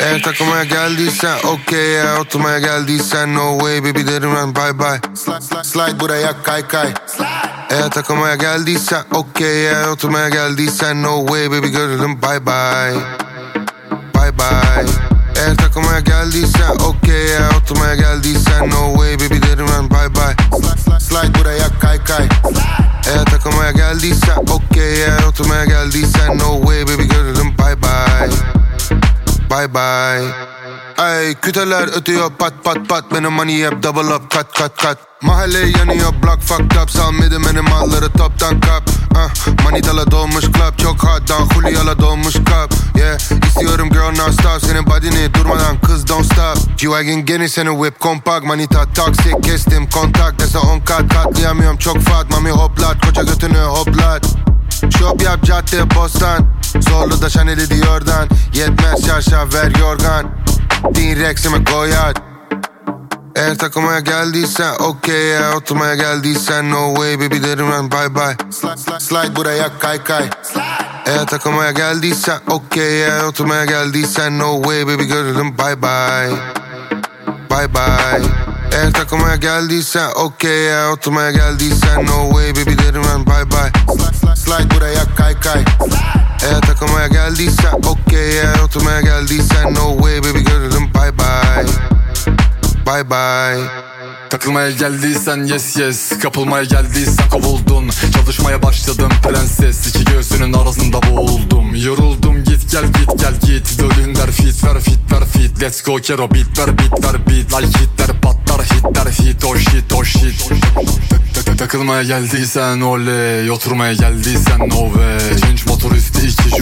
Eğer takılmaya geldiysen okey ya Oturmaya geldiysen no way baby derim ben bye bye. Slide, slide, slide buraya kay kay Eğer takılmaya geldiysen okey ya Oturmaya geldiysen no way baby görelim bye bye. Bye bye. Eğer takılmaya geldiysen okey ya Oturmaya geldiysen no way baby derim ben bye bye. Slide, slide, slide buraya kay kay Eğer takılmaya geldiysen okey ya Oturmaya geldiysen no way baby görelim bye bye Bye bye. Ay küteler ötüyor pat pat pat. Benim money hep double up kat kat kat Mahalle yanıyor block fucked up. Salmadı benim malları toptan kap. Uh, Manitala dolmuş club. Çok hot'dan Julia'la dolmuş cup. Yeah istiyorum girl non stop. Senin body'ni durmadan kız don't stop. G-Wagon geni seni whip kompakt Manita toxic kestim kontak Dese on kat katlayamıyorum çok fat. Mami hoplat koca götünü hoplat. Şop yap cadde bostan Zorlu da Chanel'i diyordan Yetmez şarşaf ver yorgan. Din Rex'ime koyat eğer takılmaya geldiysen okey. Ya Oturmaya geldiysen no way baby derim ben bye bye. Slide, slide, slide buraya kay kay. Eğer takılmaya geldiysen okey. Ya Oturmaya geldiysen no way baby görelim bye bye. Bye bye. Eğer takılmaya geldiysen okey. Ya Oturmaya geldiysen no way baby derim ben bye bye. Slide, slide, slide buraya kay kay geldiysen okey ya Oturmaya geldiysen no way baby görelim bye bye. Bye bye. Takılmaya geldiysen yes yes. Kapılmaya geldiysen kovuldun. Çalışmaya başladım prenses. İki göğsünün arasında boğuldum. Yoruldum git gel git gel git. Dölünler fit ver fit ver fit. Let's go kero beat ver beat ver beat. Like hitler patlar hitler hit oh shit oh shit. Tak- tak- Takılmaya geldiysen oley. Oturmaya geldiysen no way. Change motor üstü iki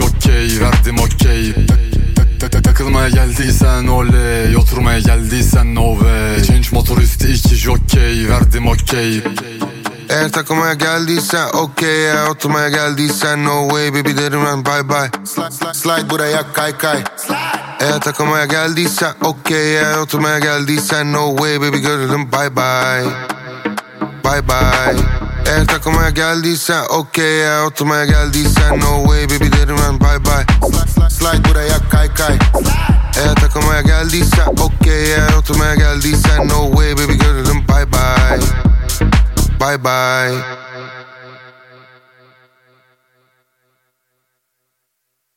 Takılmaya geldiysen oley Oturmaya geldiysen no way. Change motor üstü iki jockey Verdim okey. Eğer takılmaya geldiysen okey ya Oturmaya geldiysen no way. Baby derim ben bye bye. Slide, slide, buraya kay kay. Eğer takılmaya geldiysen okey ya Oturmaya geldiysen no way. Baby görelim bye bye. Bye bye. Eğer takılmaya geldiysen okey ya Oturmaya geldiysen no way. Baby derim ben bye bye ya Oturmaya geldiysen no way baby görelim bye bye Bye bye